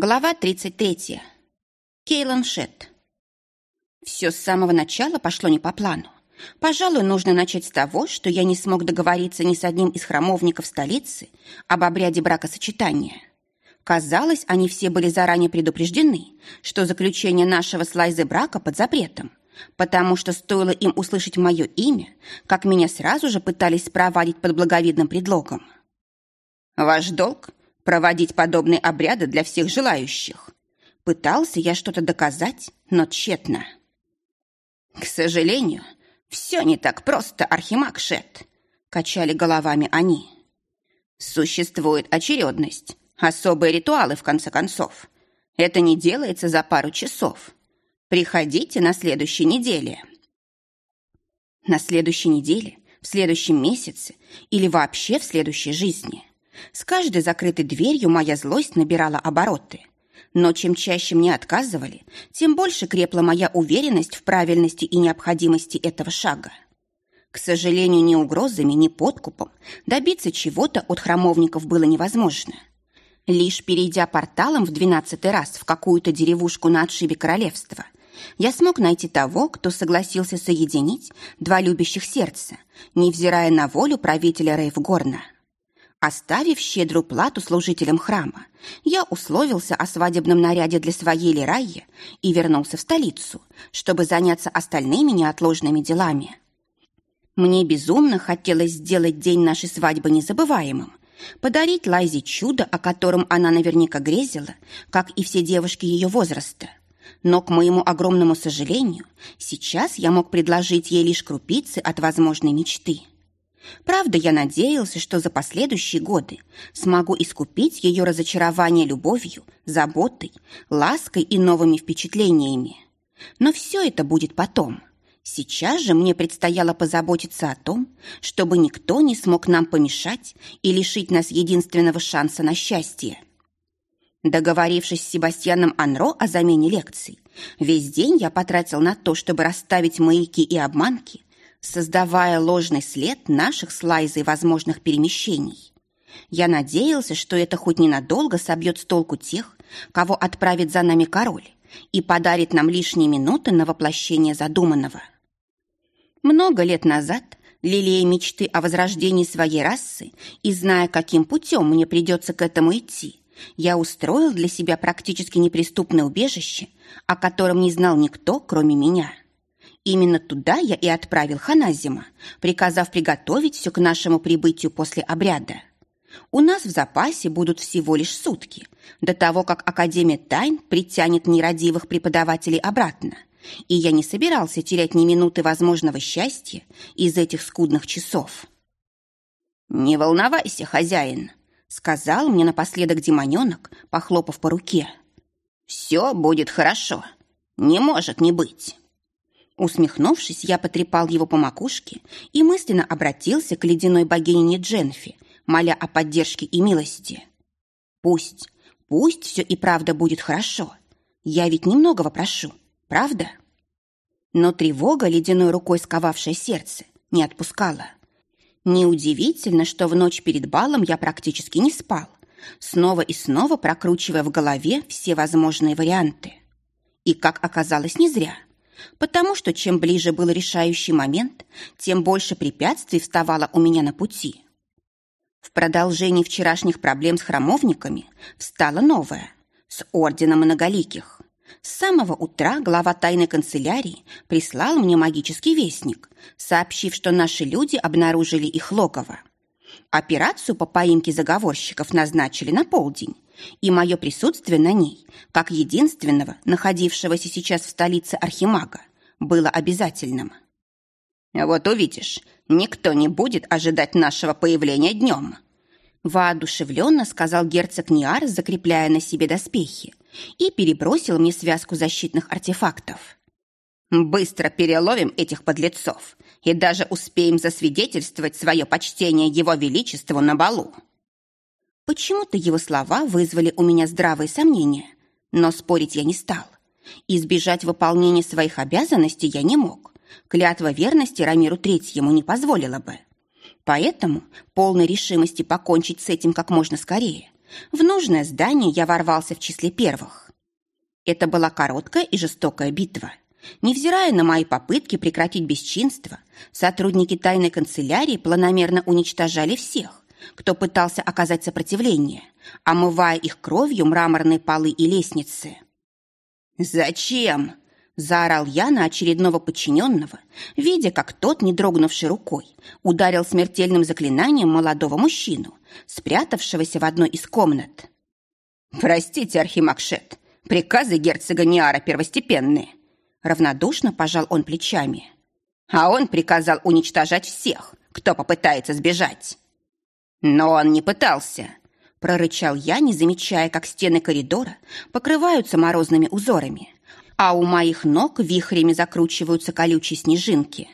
Глава 33. Кейлан Шетт. Все с самого начала пошло не по плану. Пожалуй, нужно начать с того, что я не смог договориться ни с одним из храмовников столицы об обряде бракосочетания. Казалось, они все были заранее предупреждены, что заключение нашего с Лайзой брака под запретом, потому что стоило им услышать мое имя, как меня сразу же пытались спровадить под благовидным предлогом. «Ваш долг проводить подобные обряды для всех желающих. Пытался я что-то доказать, но тщетно. К сожалению, все не так просто, Архимаг Шет, качали головами они. Существует очередность, особые ритуалы, в конце концов. Это не делается за пару часов. Приходите на следующей неделе. На следующей неделе, в следующем месяце или вообще в следующей жизни. С каждой закрытой дверью моя злость набирала обороты. Но чем чаще мне отказывали, тем больше крепла моя уверенность в правильности и необходимости этого шага. К сожалению, ни угрозами, ни подкупом добиться чего-то от храмовников было невозможно. Лишь перейдя порталом в двенадцатый раз в какую-то деревушку на отшибе королевства, я смог найти того, кто согласился соединить два любящих сердца, невзирая на волю правителя Рейвгорна. Оставив щедрую плату служителям храма, я условился о свадебном наряде для своей Лерайи и вернулся в столицу, чтобы заняться остальными неотложными делами. Мне безумно хотелось сделать день нашей свадьбы незабываемым, подарить Лайзе чудо, о котором она наверняка грезила, как и все девушки ее возраста. Но, к моему огромному сожалению, сейчас я мог предложить ей лишь крупицы от возможной мечты – Правда, я надеялся, что за последующие годы смогу искупить ее разочарование любовью, заботой, лаской и новыми впечатлениями. Но все это будет потом. Сейчас же мне предстояло позаботиться о том, чтобы никто не смог нам помешать и лишить нас единственного шанса на счастье. Договорившись с Себастьяном Анро о замене лекций, весь день я потратил на то, чтобы расставить маяки и обманки, создавая ложный след наших с Лайзой возможных перемещений. Я надеялся, что это хоть ненадолго собьет с толку тех, кого отправит за нами король, и подарит нам лишние минуты на воплощение задуманного. Много лет назад, лелея мечты о возрождении своей расы и зная, каким путем мне придется к этому идти, я устроил для себя практически неприступное убежище, о котором не знал никто, кроме меня. Именно туда я и отправил Ханазима, приказав приготовить все к нашему прибытию после обряда. У нас в запасе будут всего лишь сутки, до того, как Академия тайн притянет нерадивых преподавателей обратно, и я не собирался терять ни минуты возможного счастья из этих скудных часов. «Не волновайся, хозяин», — сказал мне напоследок демоненок, похлопав по руке. «Все будет хорошо. Не может не быть». Усмехнувшись, я потрепал его по макушке и мысленно обратился к ледяной богине Дженфи, моля о поддержке и милости. Пусть, пусть все и правда будет хорошо. Я ведь немногого прошу, правда? Но тревога, ледяной рукой сковавшая сердце, не отпускала. Неудивительно, что в ночь перед балом я практически не спал, снова и снова прокручивая в голове все возможные варианты. И, как оказалось, не зря – потому что чем ближе был решающий момент, тем больше препятствий вставало у меня на пути. В продолжении вчерашних проблем с храмовниками встала новая, с орденом многоликих. С самого утра глава тайной канцелярии прислал мне магический вестник, сообщив, что наши люди обнаружили их логово. Операцию по поимке заговорщиков назначили на полдень, и мое присутствие на ней, как единственного, находившегося сейчас в столице Архимага, было обязательным. «Вот увидишь, никто не будет ожидать нашего появления днем», воодушевленно сказал герцог Ниар, закрепляя на себе доспехи, и перебросил мне связку защитных артефактов. «Быстро переловим этих подлецов и даже успеем засвидетельствовать свое почтение его величеству на балу». Почему-то его слова вызвали у меня здравые сомнения, но спорить я не стал. Избежать выполнения своих обязанностей я не мог. Клятва верности Рамиру Третьему не позволила бы. Поэтому, полной решимости покончить с этим как можно скорее, В нужное здание я ворвался в числе первых. Это была короткая и жестокая битва. Невзирая на мои попытки прекратить бесчинство, сотрудники тайной канцелярии планомерно уничтожали всех, кто пытался оказать сопротивление, омывая их кровью мраморные полы и лестницы. «Зачем?» – заорал я на очередного подчиненного, видя, как тот, не дрогнувший рукой, ударил смертельным заклинанием молодого мужчину, спрятавшегося в одной из комнат. «Простите, Архимакшет, приказы герцога Ниара первостепенные», – равнодушно пожал он плечами. «А он приказал уничтожать всех, кто попытается сбежать». «Но он не пытался», – прорычал я, не замечая, как стены коридора покрываются морозными узорами, а у моих ног вихрями закручиваются колючие снежинки.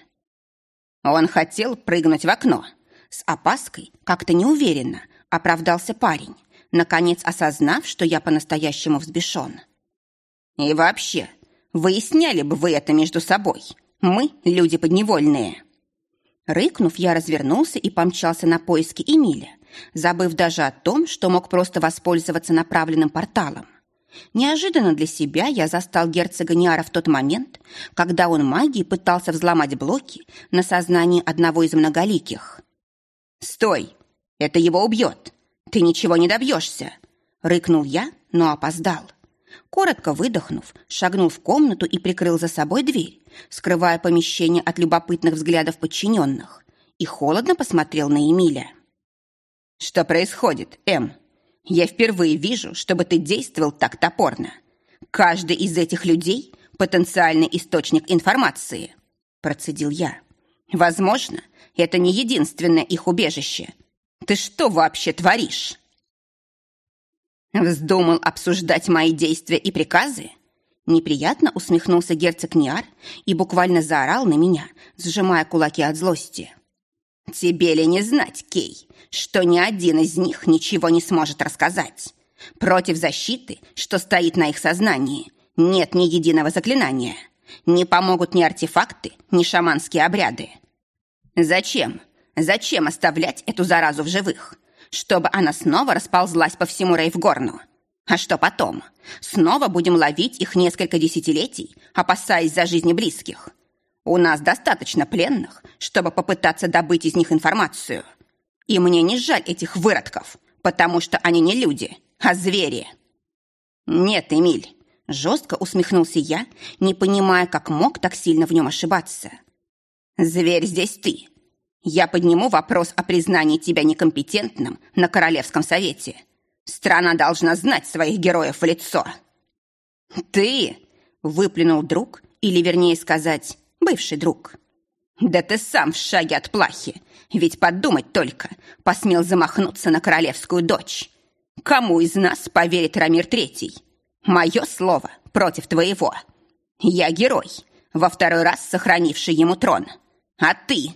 Он хотел прыгнуть в окно. С опаской, как-то неуверенно, оправдался парень, наконец осознав, что я по-настоящему взбешен. «И вообще, выясняли бы вы это между собой. Мы – люди подневольные». Рыкнув, я развернулся и помчался на поиски Эмиля, забыв даже о том, что мог просто воспользоваться направленным порталом. Неожиданно для себя я застал герцога Ниара в тот момент, когда он магией пытался взломать блоки на сознании одного из многоликих. «Стой! Это его убьет! Ты ничего не добьешься!» Рыкнул я, но опоздал. Коротко выдохнув, шагнул в комнату и прикрыл за собой дверь, скрывая помещение от любопытных взглядов подчиненных, и холодно посмотрел на Эмиля. «Что происходит, Эм? Я впервые вижу, чтобы ты действовал так топорно. Каждый из этих людей – потенциальный источник информации», – процедил я. «Возможно, это не единственное их убежище. Ты что вообще творишь?» Вздумал обсуждать мои действия и приказы? Неприятно усмехнулся герцог Ниар и буквально заорал на меня, сжимая кулаки от злости. «Тебе ли не знать, Кей, что ни один из них ничего не сможет рассказать? Против защиты, что стоит на их сознании, нет ни единого заклинания. Не помогут ни артефакты, ни шаманские обряды. Зачем? Зачем оставлять эту заразу в живых? Чтобы она снова расползлась по всему Рейвгорну. А что потом? Снова будем ловить их несколько десятилетий, опасаясь за жизни близких. У нас достаточно пленных, чтобы попытаться добыть из них информацию. И мне не жаль этих выродков, потому что они не люди, а звери. Нет, Эмиль, жестко усмехнулся я, не понимая, как мог так сильно в нем ошибаться. Зверь здесь ты, я подниму вопрос о признании тебя некомпетентным на Королевском совете. Страна должна знать своих героев в лицо. Ты, выплюнул друг, или вернее сказать, бывший друг. Да ты сам в шаге от плахи, ведь подумать только, посмел замахнуться на королевскую дочь. Кому из нас поверит Рамир Третий? Мое слово против твоего. Я герой, во второй раз сохранивший ему трон. А ты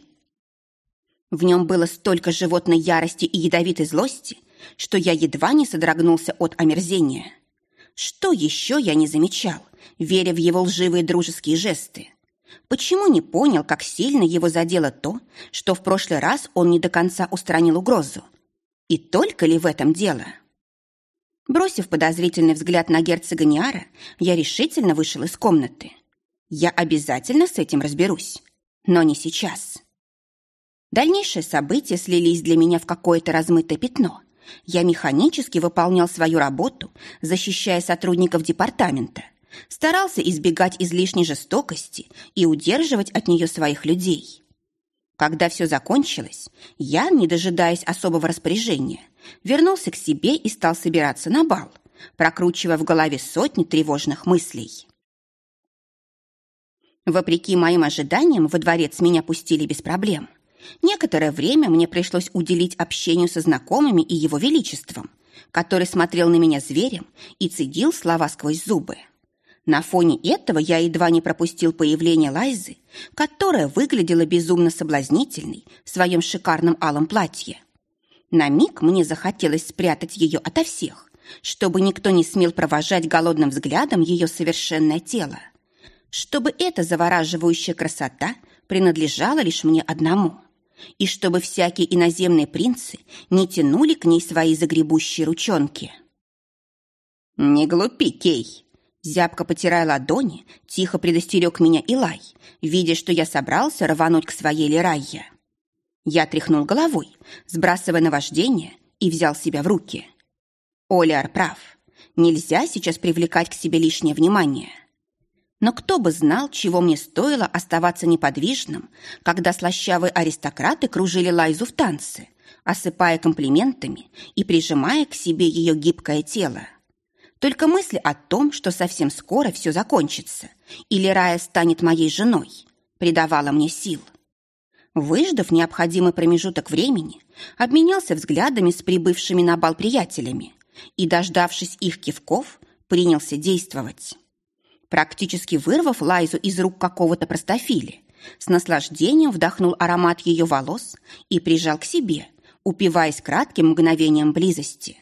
в нем было столько животной ярости и ядовитой злости, что я едва не содрогнулся от омерзения. Что еще я не замечал, веря в его лживые дружеские жесты? Почему не понял, как сильно его задело то, что в прошлый раз он не до конца устранил угрозу? И только ли в этом дело? Бросив подозрительный взгляд на герцога Ниара, я решительно вышел из комнаты. Я обязательно с этим разберусь, но не сейчас. Дальнейшие события слились для меня в какое-то размытое пятно. Я механически выполнял свою работу, защищая сотрудников департамента, старался избегать излишней жестокости и удерживать от нее своих людей. Когда все закончилось, я, не дожидаясь особого распоряжения, вернулся к себе и стал собираться на бал, прокручивая в голове сотни тревожных мыслей. Вопреки моим ожиданиям, во дворец меня пустили без проблем. Некоторое время мне пришлось уделить общению со знакомыми и его величеством, который смотрел на меня зверем и цедил слова сквозь зубы. На фоне этого я едва не пропустил появление Лайзы, которая выглядела безумно соблазнительной в своем шикарном алом платье. На миг мне захотелось спрятать ее ото всех, чтобы никто не смел провожать голодным взглядом ее совершенное тело, чтобы эта завораживающая красота принадлежала лишь мне одному – и чтобы всякие иноземные принцы не тянули к ней свои загребущие ручонки. «Не глупи, Кей!» Зябко потирая ладони, тихо предостерег меня Илай, видя, что я собрался рвануть к своей Лерайе. Я тряхнул головой, сбрасывая наваждение, и взял себя в руки. Оляр прав. Нельзя сейчас привлекать к себе лишнее внимание. Но кто бы знал, чего мне стоило оставаться неподвижным, когда слащавые аристократы кружили Лайзу в танце, осыпая комплиментами и прижимая к себе ее гибкое тело. Только мысли о том, что совсем скоро все закончится, или Рая станет моей женой, придавала мне сил. Выждав необходимый промежуток времени, обменялся взглядами с прибывшими на бал приятелями и, дождавшись их кивков, принялся действовать. Практически вырвав Лайзу из рук какого-то простофили, с наслаждением вдохнул аромат ее волос и прижал к себе, упиваясь кратким мгновением близости.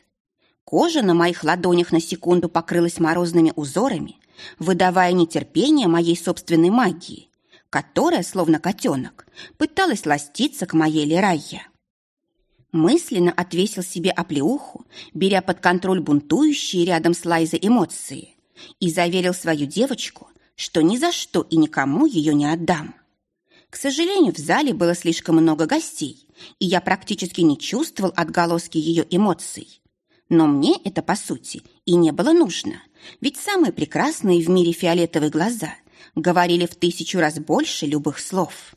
Кожа на моих ладонях на секунду покрылась морозными узорами, выдавая нетерпение моей собственной магии, которая, словно котенок, пыталась ластиться к моей Лерайе. Мысленно отвесил себе оплеуху, беря под контроль бунтующие рядом с Лайзой эмоции, и заверил свою девочку, что ни за что и никому ее не отдам. К сожалению, в зале было слишком много гостей, и я практически не чувствовал отголоски ее эмоций, но мне это, по сути, и не было нужно, ведь самые прекрасные в мире фиолетовые глаза говорили в тысячу раз больше любых слов.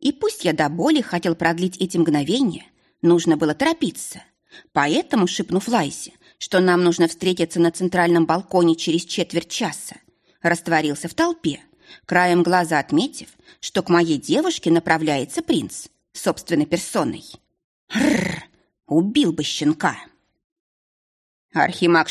И пусть я до боли хотел продлить эти мгновения, нужно было торопиться. Поэтому, шепнув Лайсе, что нам нужно встретиться на центральном балконе через четверть часа, растворился в толпе, краем глаза отметив, что к моей девушке направляется принц, собственной персоной. Рррр, убил бы щенка. «Архимаг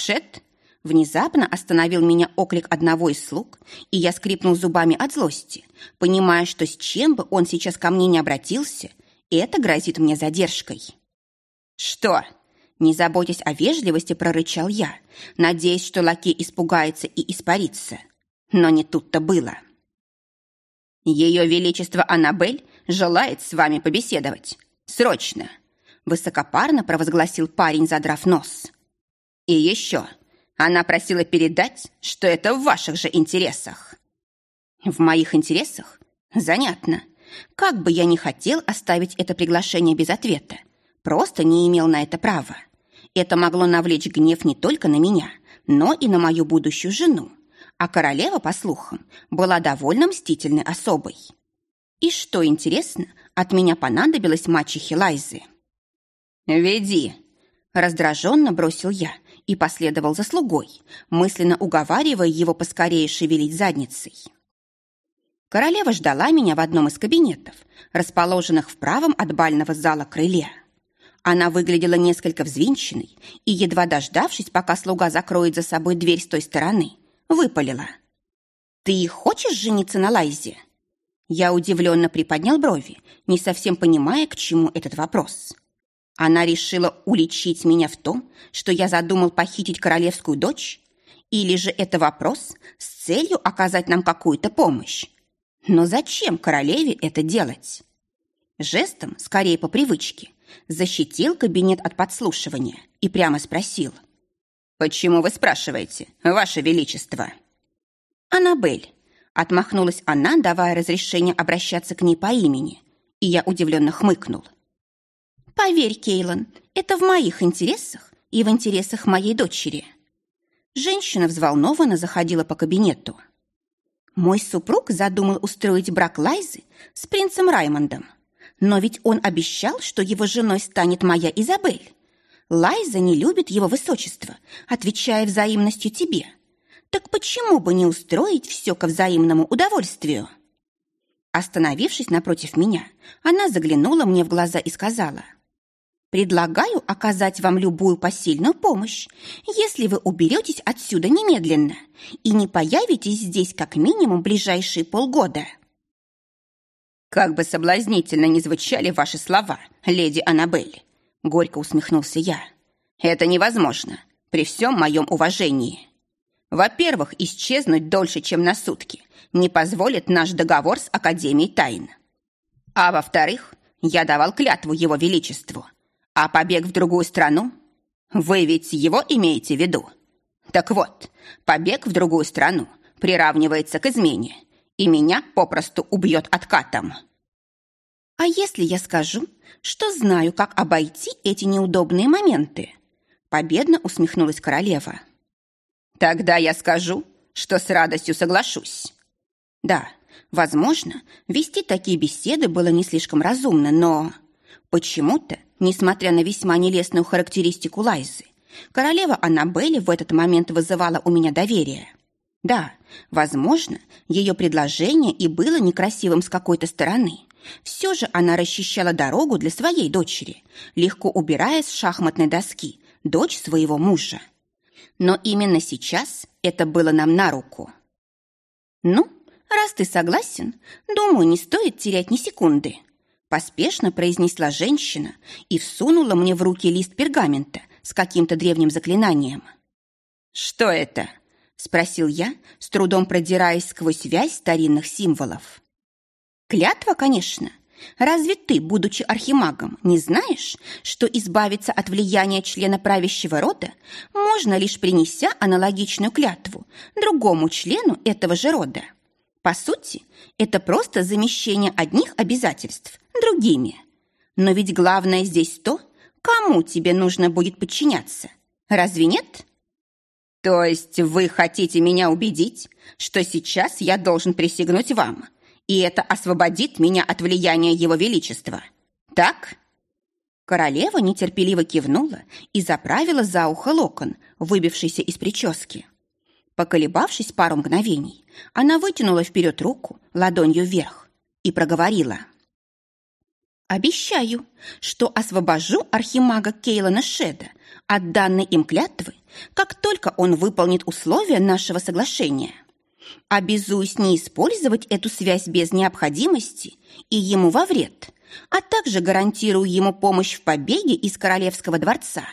Внезапно остановил меня оклик одного из слуг, и я скрипнул зубами от злости, понимая, что с чем бы он сейчас ко мне не обратился, это грозит мне задержкой. «Что?» Не заботясь о вежливости, прорычал я, надеясь, что лакей испугается и испарится. Но не тут-то было. «Ее Величество Аннабель желает с вами побеседовать. Срочно!» Высокопарно провозгласил парень, задрав нос. И еще, она просила передать, что это в ваших же интересах. В моих интересах? Занятно. Как бы я ни хотел оставить это приглашение без ответа, просто не имел на это права. Это могло навлечь гнев не только на меня, но и на мою будущую жену. А королева, по слухам, была довольно мстительной особой. И что интересно, от меня понадобилось мачехе Лайзы. «Веди!» – раздраженно бросил я и последовал за слугой, мысленно уговаривая его поскорее шевелить задницей. Королева ждала меня в одном из кабинетов, расположенных в правом от бального зала крыле. Она выглядела несколько взвинченной и, едва дождавшись, пока слуга закроет за собой дверь с той стороны, выпалила. «Ты хочешь жениться на Лайзе?» Я удивленно приподнял брови, не совсем понимая, к чему этот вопрос. Она решила уличить меня в том, что я задумал похитить королевскую дочь? Или же это вопрос с целью оказать нам какую-то помощь? Но зачем королеве это делать? Жестом, скорее по привычке, защитил кабинет от подслушивания и прямо спросил. «Почему вы спрашиваете, Ваше Величество?» «Аннабель», — отмахнулась она, давая разрешение обращаться к ней по имени, и я удивленно хмыкнул. Поверь, Кейлан, это в моих интересах и в интересах моей дочери. Женщина взволнованно заходила по кабинету. Мой супруг задумал устроить брак Лайзы с принцем Раймондом. Но ведь он обещал, что его женой станет моя Изабель. Лайза не любит его высочество, отвечая взаимностью тебе. Так почему бы не устроить все ко взаимному удовольствию? Остановившись напротив меня, она заглянула мне в глаза и сказала, Предлагаю оказать вам любую посильную помощь, если вы уберетесь отсюда немедленно и не появитесь здесь как минимум ближайшие полгода. Как бы соблазнительно ни звучали ваши слова, леди Аннабель, горько усмехнулся я. Это невозможно при всем моем уважении. Во-первых, исчезнуть дольше, чем на сутки, не позволит наш договор с Академией тайн. А во-вторых, Я давал клятву его величеству. А побег в другую страну? Вы ведь его имеете в виду? Так вот, побег в другую страну приравнивается к измене, и меня попросту убьет откатом. А если я скажу, что знаю, как обойти эти неудобные моменты? Победно усмехнулась королева. Тогда я скажу, что с радостью соглашусь. Да, возможно, вести такие беседы было не слишком разумно, но... Почему-то, несмотря на весьма нелестную характеристику Лайзы, королева Аннабелли в этот момент вызывала у меня доверие. Да, возможно, ее предложение и было некрасивым с какой-то стороны. Все же она расчищала дорогу для своей дочери, легко убирая с шахматной доски дочь своего мужа. Но именно сейчас это было нам на руку. «Ну, раз ты согласен, думаю, не стоит терять ни секунды», поспешно произнесла женщина и всунула мне в руки лист пергамента с каким-то древним заклинанием. «Что это?» – спросил я, с трудом продираясь сквозь связь старинных символов. «Клятва, конечно. Разве ты, будучи архимагом, не знаешь, что избавиться от влияния члена правящего рода можно лишь принеся аналогичную клятву другому члену этого же рода? По сути, это просто замещение одних обязательств другими. Но ведь главное здесь то, кому тебе нужно будет подчиняться. Разве нет? То есть вы хотите меня убедить, что сейчас я должен присягнуть вам, и это освободит меня от влияния его величества. Так? Королева нетерпеливо кивнула и заправила за ухо локон, выбившийся из прически. Поколебавшись пару мгновений, она вытянула вперед руку ладонью вверх и проговорила. «Обещаю, что освобожу архимага Кейлана Шеда от данной им клятвы, как только он выполнит условия нашего соглашения. Обязуюсь не использовать эту связь без необходимости и ему во вред, а также гарантирую ему помощь в побеге из королевского дворца.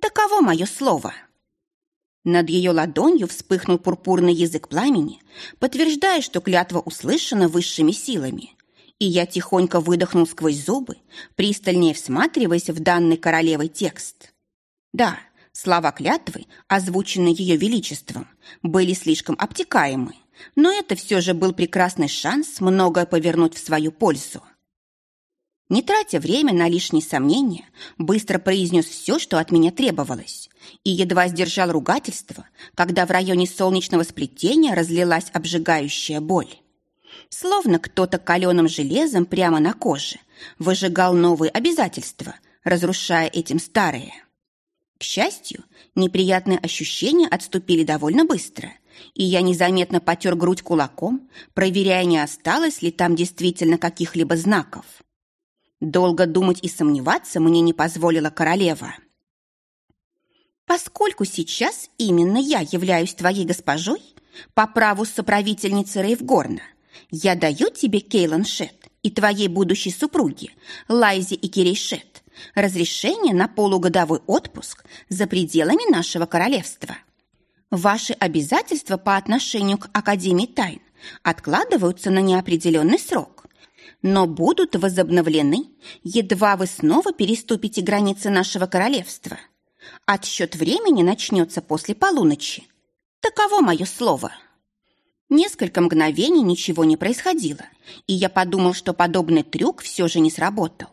Таково мое слово». Над ее ладонью вспыхнул пурпурный язык пламени, подтверждая, что клятва услышана высшими силами. И я тихонько выдохнул сквозь зубы, пристальнее всматриваясь в данный королевой текст. Да, слова клятвы, озвученные ее величеством, были слишком обтекаемы, но это все же был прекрасный шанс многое повернуть в свою пользу. Не тратя время на лишние сомнения, быстро произнес все, что от меня требовалось, и едва сдержал ругательство, когда в районе солнечного сплетения разлилась обжигающая боль. Словно кто-то каленым железом прямо на коже выжигал новые обязательства, разрушая этим старые. К счастью, неприятные ощущения отступили довольно быстро, и я незаметно потер грудь кулаком, проверяя, не осталось ли там действительно каких-либо знаков. Долго думать и сомневаться мне не позволила королева. Поскольку сейчас именно я являюсь твоей госпожой, по праву соправительницы Рейвгорна, я даю тебе, Кейлан Шет, и твоей будущей супруге, Лайзе и Кирей Шет, разрешение на полугодовой отпуск за пределами нашего королевства. Ваши обязательства по отношению к Академии тайн откладываются на неопределенный срок, но будут возобновлены, едва вы снова переступите границы нашего королевства. Отсчет времени начнется после полуночи. Таково мое слово. Несколько мгновений ничего не происходило, и я подумал, что подобный трюк все же не сработал.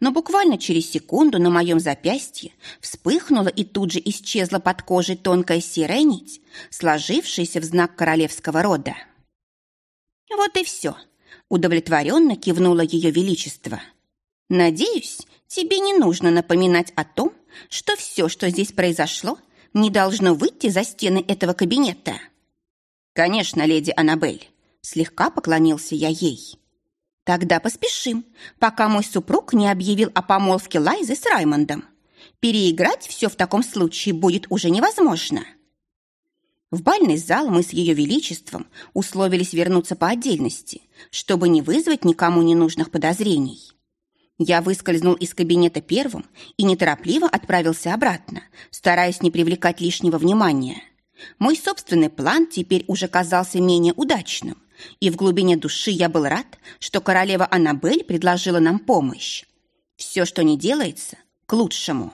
Но буквально через секунду на моем запястье вспыхнула и тут же исчезла под кожей тонкая серая нить, сложившаяся в знак королевского рода. Вот и все. Удовлетворенно кивнуло ее величество. «Надеюсь, тебе не нужно напоминать о том, что все, что здесь произошло, не должно выйти за стены этого кабинета». «Конечно, леди Аннабель», — слегка поклонился я ей. «Тогда поспешим, пока мой супруг не объявил о помолвке Лайзы с Раймондом. Переиграть все в таком случае будет уже невозможно». В бальный зал мы с ее величеством условились вернуться по отдельности, чтобы не вызвать никому ненужных подозрений. Я выскользнул из кабинета первым и неторопливо отправился обратно, стараясь не привлекать лишнего внимания. Мой собственный план теперь уже казался менее удачным, и в глубине души я был рад, что королева Аннабель предложила нам помощь. Все, что не делается, к лучшему.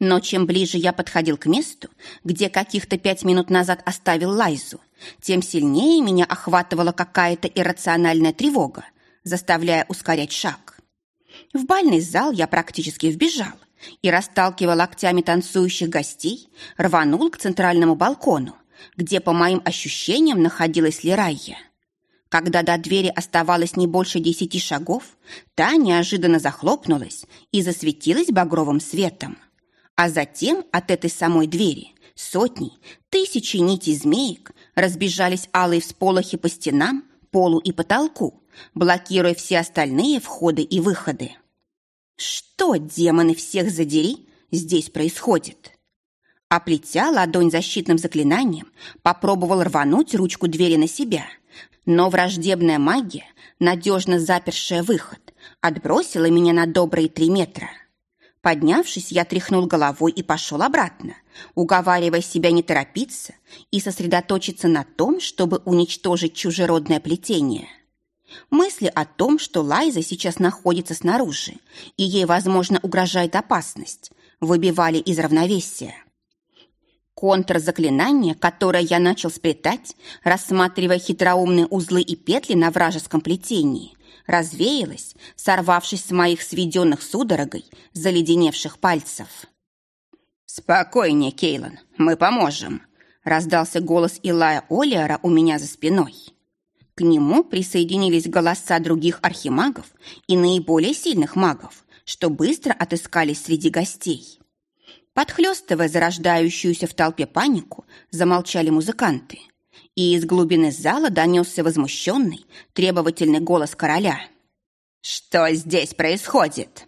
Но чем ближе я подходил к месту, где каких-то пять минут назад оставил Лайзу, тем сильнее меня охватывала какая-то иррациональная тревога, заставляя ускорять шаг. В бальный зал я практически вбежал и, расталкивая локтями танцующих гостей, рванул к центральному балкону, где, по моим ощущениям, находилась Лерайя. Когда до двери оставалось не больше десяти шагов, та неожиданно захлопнулась и засветилась багровым светом. А затем от этой самой двери сотни, тысячи нитей змеек разбежались алые всполохи по стенам, полу и потолку, блокируя все остальные входы и выходы. Что, демоны всех задери, здесь происходит? Оплетя ладонь защитным заклинанием, попробовал рвануть ручку двери на себя, но враждебная магия, надежно запершая выход, отбросила меня на добрые три метра. Поднявшись, я тряхнул головой и пошел обратно, уговаривая себя не торопиться и сосредоточиться на том, чтобы уничтожить чужеродное плетение. Мысли о том, что Лайза сейчас находится снаружи, и ей, возможно, угрожает опасность, выбивали из равновесия. Контрзаклинание, которое я начал сплетать, рассматривая хитроумные узлы и петли на вражеском плетении, развеялась, сорвавшись с моих сведенных судорогой заледеневших пальцев. «Спокойнее, Кейлан, мы поможем», — раздался голос Илая Олиара у меня за спиной. К нему присоединились голоса других архимагов и наиболее сильных магов, что быстро отыскались среди гостей. Подхлёстывая зарождающуюся в толпе панику, замолчали музыканты — и из глубины зала донесся возмущенный, требовательный голос короля. «Что здесь происходит?»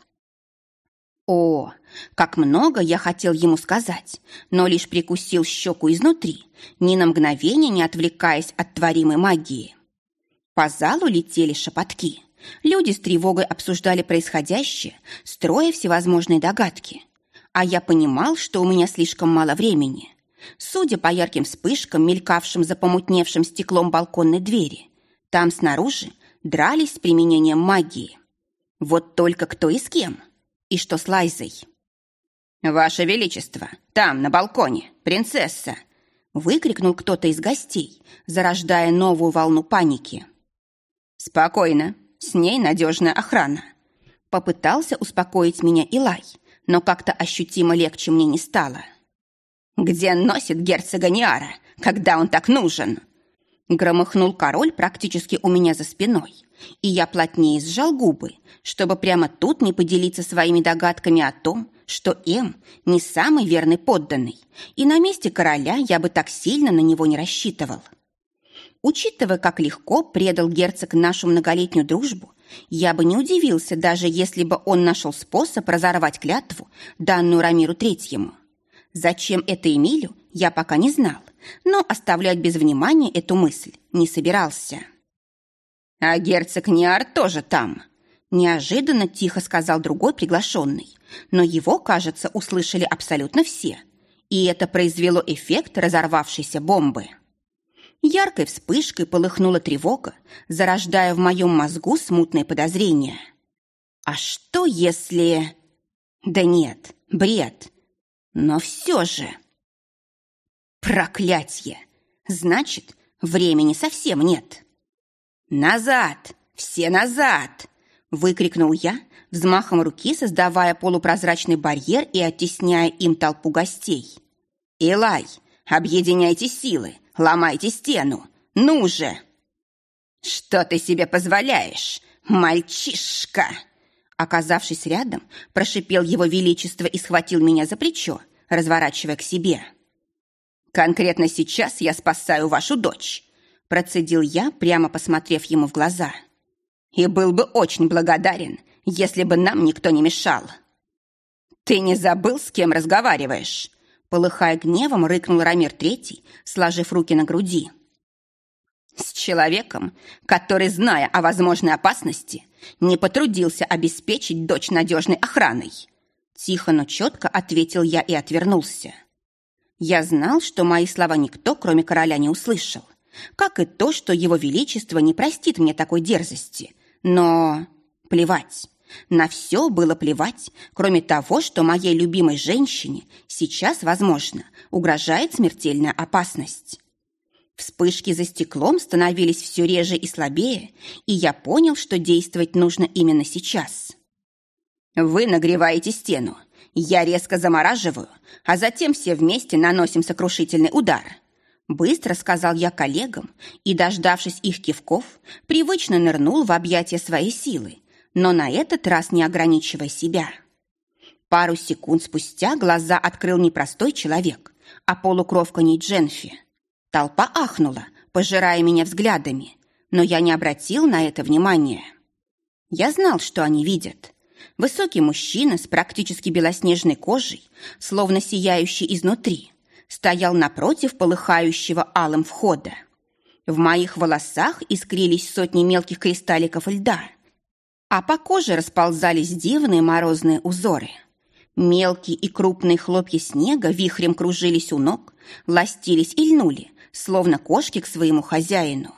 О, как много я хотел ему сказать, но лишь прикусил щеку изнутри, ни на мгновение не отвлекаясь от творимой магии. По залу летели шепотки. Люди с тревогой обсуждали происходящее, строя всевозможные догадки. А я понимал, что у меня слишком мало времени. Судя по ярким вспышкам, мелькавшим за помутневшим стеклом балконной двери, там снаружи дрались с применением магии. Вот только кто и с кем? И что с Лайзой? «Ваше Величество, там, на балконе, принцесса!» выкрикнул кто-то из гостей, зарождая новую волну паники. «Спокойно, с ней надежная охрана». Попытался успокоить меня Илай, но как-то ощутимо легче мне не стало. «Где носит герцога Ниара, когда он так нужен?» Громыхнул король практически у меня за спиной, и я плотнее сжал губы, чтобы прямо тут не поделиться своими догадками о том, что М не самый верный подданный, и на месте короля я бы так сильно на него не рассчитывал. Учитывая, как легко предал герцог нашу многолетнюю дружбу, я бы не удивился, даже если бы он нашел способ разорвать клятву, данную Рамиру Третьему. Зачем это Эмилю, я пока не знал, но оставлять без внимания эту мысль не собирался. «А герцог Ниар тоже там», – неожиданно тихо сказал другой приглашенный, но его, кажется, услышали абсолютно все, и это произвело эффект разорвавшейся бомбы. Яркой вспышкой полыхнула тревога, зарождая в моем мозгу смутные подозрения. «А что если...» «Да нет, бред!» Но все же... Проклятье! Значит, времени совсем нет. «Назад! Все назад!» выкрикнул я, взмахом руки создавая полупрозрачный барьер и оттесняя им толпу гостей. «Илай, объединяйте силы, ломайте стену! Ну же!» «Что ты себе позволяешь, мальчишка?» Оказавшись рядом, прошипел его величество и схватил меня за плечо, разворачивая к себе. «Конкретно сейчас я спасаю вашу дочь», процедил я, прямо посмотрев ему в глаза. «И был бы очень благодарен, если бы нам никто не мешал». «Ты не забыл, с кем разговариваешь?» Полыхая гневом, рыкнул Рамир Третий, сложив руки на груди. «С человеком, который, зная о возможной опасности, не потрудился обеспечить дочь надежной охраной. Тихо, но четко ответил я и отвернулся. Я знал, что мои слова никто, кроме короля, не услышал. как и то, что его величество не простит мне такой дерзости. Но плевать. На все было плевать, кроме того, что моей любимой женщине сейчас, возможно, угрожает смертельная опасность. Вспышки за стеклом становились все реже и слабее, и я понял, что действовать нужно именно сейчас. Вы нагреваете стену, я резко замораживаю, а затем все вместе наносим сокрушительный удар. Быстро сказал я коллегам и, дождавшись их кивков, привычно нырнул в объятия своей силы, но на этот раз не ограничивая себя. Пару секунд спустя глаза открыл не простой человек, а полукровка Нидженфи. Толпа ахнула, пожирая меня взглядами, но я не обратил на это внимания. Я знал, что они видят. Высокий мужчина с практически белоснежной кожей, словно сияющий изнутри, стоял напротив полыхающего алым входа. В моих волосах искрились сотни мелких кристалликов льда, а по коже расползались дивные морозные узоры. Мелкие и крупные хлопья снега вихрем кружились у ног, ластились и льнули, словно кошки к своему хозяину.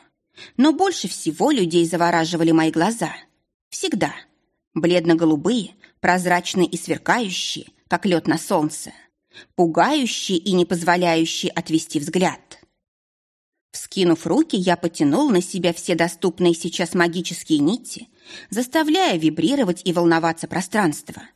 Но больше всего людей завораживали мои глаза. Всегда. Бледно-голубые, прозрачные и сверкающие, как лед на солнце. Пугающие и не позволяющие отвести взгляд. Вскинув руки, я потянул на себя все доступные сейчас магические нити, заставляя вибрировать и волноваться пространство –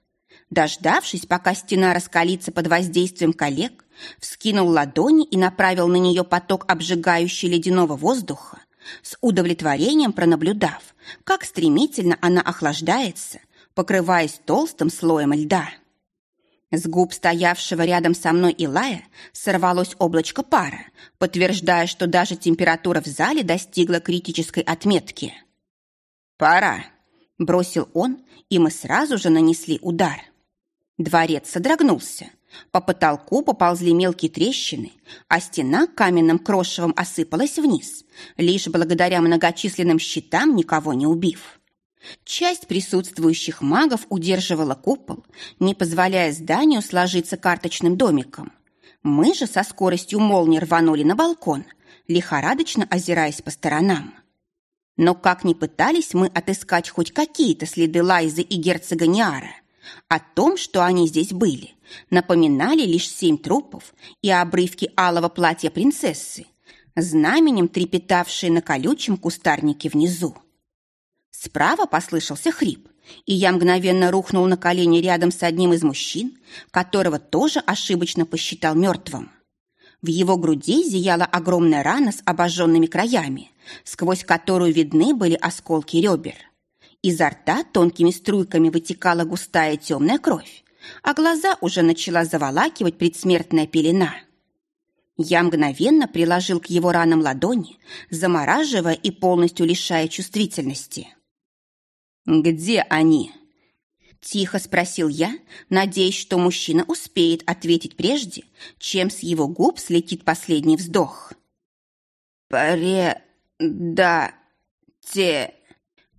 Дождавшись, пока стена раскалится под воздействием коллег, вскинул ладони и направил на нее поток обжигающего ледяного воздуха, с удовлетворением пронаблюдав, как стремительно она охлаждается, покрываясь толстым слоем льда. С губ стоявшего рядом со мной Илая сорвалось облачко пара, подтверждая, что даже температура в зале достигла критической отметки. «Пора!» – бросил он, и мы сразу же нанесли удар. Дворец содрогнулся. По потолку поползли мелкие трещины, а стена каменным крошевом осыпалась вниз, лишь благодаря многочисленным щитам никого не убив. Часть присутствующих магов удерживала купол, не позволяя зданию сложиться карточным домиком. Мы же со скоростью молнии рванули на балкон, лихорадочно озираясь по сторонам. Но как ни пытались мы отыскать хоть какие-то следы Лайзы и герцога Ниара, о том, что они здесь были, напоминали лишь семь трупов и обрывки алого платья принцессы, знаменем трепетавшие на колючем кустарнике внизу. Справа послышался хрип, и я мгновенно рухнул на колени рядом с одним из мужчин, которого тоже ошибочно посчитал мертвым. В его груди зияла огромная рана с обожженными краями, сквозь которую видны были осколки ребер. Изо рта тонкими струйками вытекала густая темная кровь, а глаза уже начала заволакивать предсмертная пелена. Я мгновенно приложил к его ранам ладони, замораживая и полностью лишая чувствительности. «Где они?» Тихо спросил я, надеясь, что мужчина успеет ответить прежде, чем с его губ слетит последний вздох. «Пре... да... те...»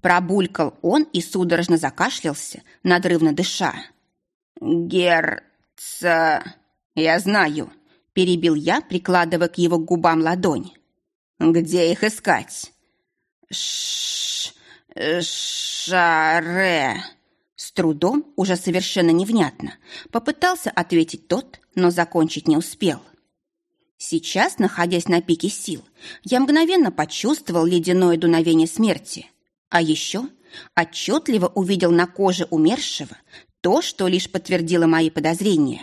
Пробулькал он и судорожно закашлялся, надрывно дыша. «Герца...» «Я знаю», — перебил я, прикладывая к его губам ладонь. «Где их искать?» «Ш... шаре...» Трудом, уже совершенно невнятно, попытался ответить тот, но закончить не успел. Сейчас, находясь на пике сил, я мгновенно почувствовал ледяное дуновение смерти. А еще отчетливо увидел на коже умершего то, что лишь подтвердило мои подозрения.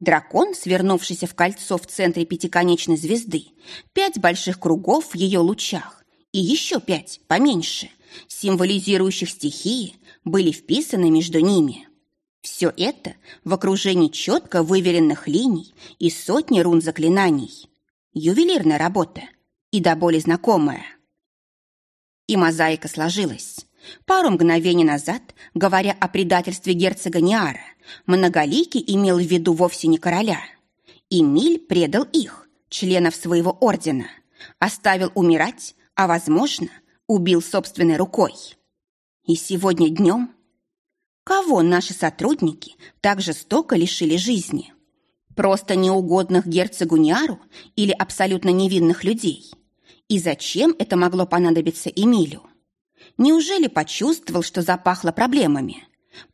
Дракон, свернувшийся в кольцо в центре пятиконечной звезды, пять больших кругов в ее лучах и еще пять, поменьше, символизирующих стихии, были вписаны между ними. Все это в окружении четко выверенных линий и сотни рун заклинаний. Ювелирная работа и до боли знакомая. И мозаика сложилась. Пару мгновений назад, говоря о предательстве герцога Ниара, Многоликий имел в виду вовсе не короля. Эмиль предал их, членов своего ордена, оставил умирать, а, возможно, убил собственной рукой. И сегодня днем... Кого наши сотрудники так жестоко лишили жизни? Просто неугодных герцогу Ниару или абсолютно невинных людей – И зачем это могло понадобиться Эмилю? Неужели почувствовал, что запахло проблемами?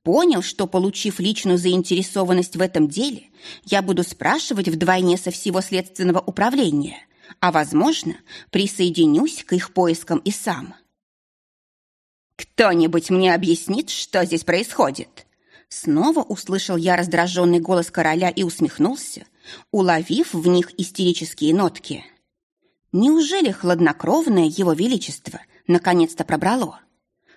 Понял, что, получив личную заинтересованность в этом деле, я буду спрашивать вдвойне со всего следственного управления, а, возможно, присоединюсь к их поискам и сам. «Кто-нибудь мне объяснит, что здесь происходит?» Снова услышал я раздраженный голос короля и усмехнулся, уловив в них истерические нотки. Неужели хладнокровное его величество наконец-то пробрало?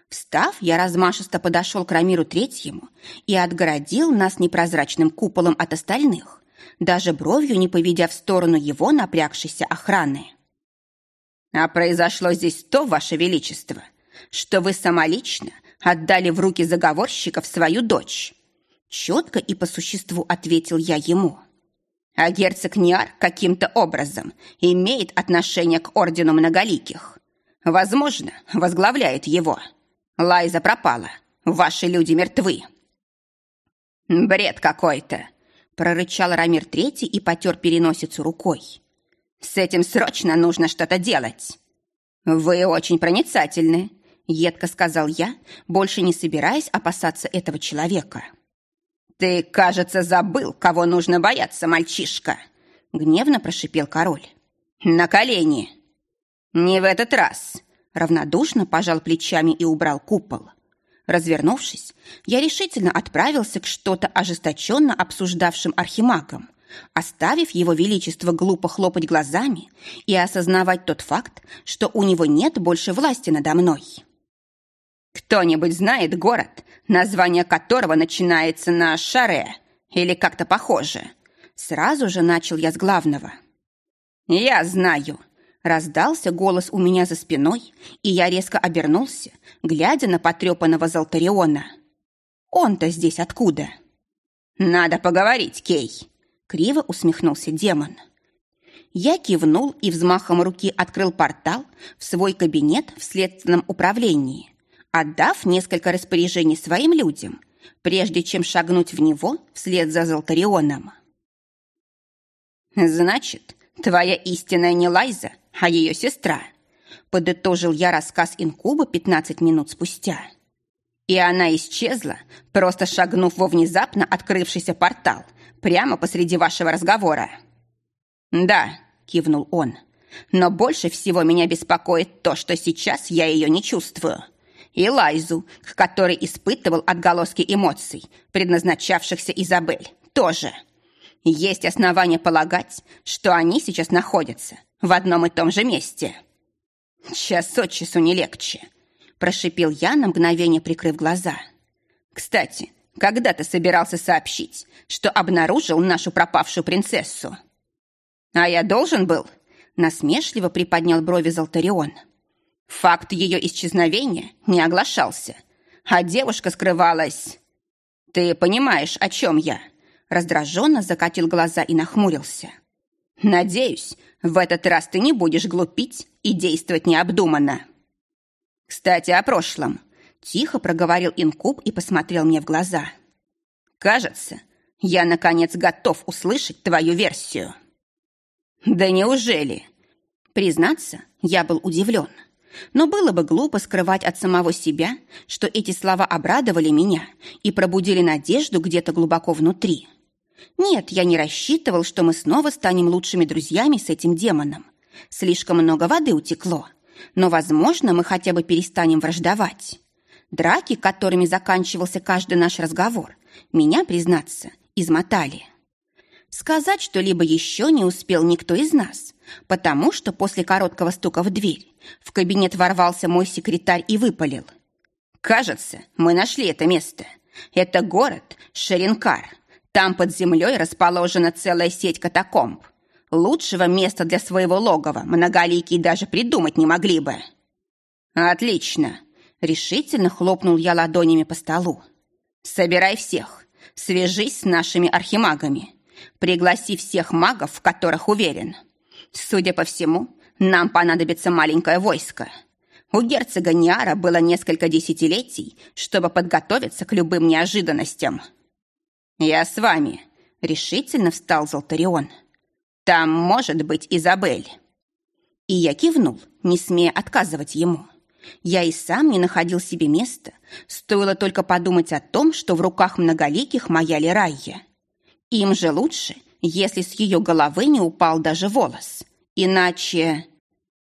Встав, я размашисто подошел к Рамиру Третьему и отгородил нас непрозрачным куполом от остальных, даже бровью не поведя в сторону его напрягшейся охраны. «А произошло здесь то, Ваше Величество, что вы самолично отдали в руки заговорщиков свою дочь», четко и по существу ответил я ему. «А герцог Ниар каким-то образом имеет отношение к Ордену Многоликих. Возможно, возглавляет его». Лайза пропала. Ваши люди мертвы. Бред какой-то, прорычал Рамир Третий и потер переносицу рукой. С этим срочно нужно что-то делать. Вы очень проницательны, едко сказал я, больше не собираясь опасаться этого человека. Ты, кажется, забыл, кого нужно бояться, мальчишка, гневно прошипел король. На колени. Не в этот раз, равнодушно пожал плечами и убрал купол. Развернувшись, я решительно отправился к что-то ожесточенно обсуждавшим архимагам, оставив его величество глупо хлопать глазами и осознавать тот факт, что у него нет больше власти надо мной. «Кто-нибудь знает город, название которого начинается на «шаре» или как-то похоже?» Сразу же начал я с главного. «Я знаю», Раздался голос у меня за спиной, и я резко обернулся, глядя на потрепанного Золтариона. Он-то здесь откуда? «Надо поговорить, Кей!» Криво усмехнулся демон. Я кивнул и взмахом руки открыл портал в свой кабинет в следственном управлении, отдав несколько распоряжений своим людям, прежде чем шагнуть в него вслед за Золтарионом. «Значит, твоя истинная не Лайза, а ее сестра. Подытожил я рассказ инкуба 15 минут спустя. И она исчезла, просто шагнув во внезапно открывшийся портал, прямо посреди вашего разговора. «Да», — кивнул он, — «но больше всего меня беспокоит то, что сейчас я ее не чувствую. И Лайзу, к которой испытывал отголоски эмоций, предназначавшихся Изабель, тоже. Есть основания полагать, что они сейчас находятся в одном и том же месте. Час от часу не легче, прошипел я на мгновение, прикрыв глаза. Кстати, когда ты собирался сообщить, что обнаружил нашу пропавшую принцессу? А я должен был? Насмешливо приподнял брови Золтарион. Факт ее исчезновения не оглашался, а девушка скрывалась... Ты понимаешь, о чем я? Раздраженно закатил глаза и нахмурился. Надеюсь, в этот раз ты не будешь глупить и действовать необдуманно. Кстати, о прошлом. Тихо проговорил инкуб и посмотрел мне в глаза. Кажется, я, наконец, готов услышать твою версию. Да неужели? Признаться, я был удивлен. Но было бы глупо скрывать от самого себя, что эти слова обрадовали меня и пробудили надежду где-то глубоко внутри. Нет, я не рассчитывал, что мы снова станем лучшими друзьями с этим демоном. Слишком много воды утекло. Но, возможно, мы хотя бы перестанем враждовать. Драки, которыми заканчивался каждый наш разговор, меня, признаться, измотали. Сказать что-либо еще не успел никто из нас, потому что после короткого стука в дверь в кабинет ворвался мой секретарь и выпалил. «Кажется, мы нашли это место. Это город Шеренкар, там под землей расположена целая сеть катакомб. Лучшего места для своего логова многоликие даже придумать не могли бы. Отлично. Решительно хлопнул я ладонями по столу. Собирай всех. Свяжись с нашими архимагами. Пригласи всех магов, в которых уверен. Судя по всему, нам понадобится маленькое войско. У герцога Ниара было несколько десятилетий, чтобы подготовиться к любым неожиданностям. «Я с вами», — решительно встал Золтарион. «Там может быть Изабель». И я кивнул, не смея отказывать ему. Я и сам не находил себе места, стоило только подумать о том, что в руках многоликих моя Лерайя. Им же лучше, если с ее головы не упал даже волос. Иначе...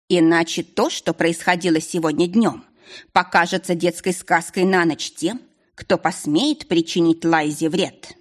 Иначе то, что происходило сегодня днем, покажется детской сказкой на ночь тем, кто посмеет причинить Лайзе вред».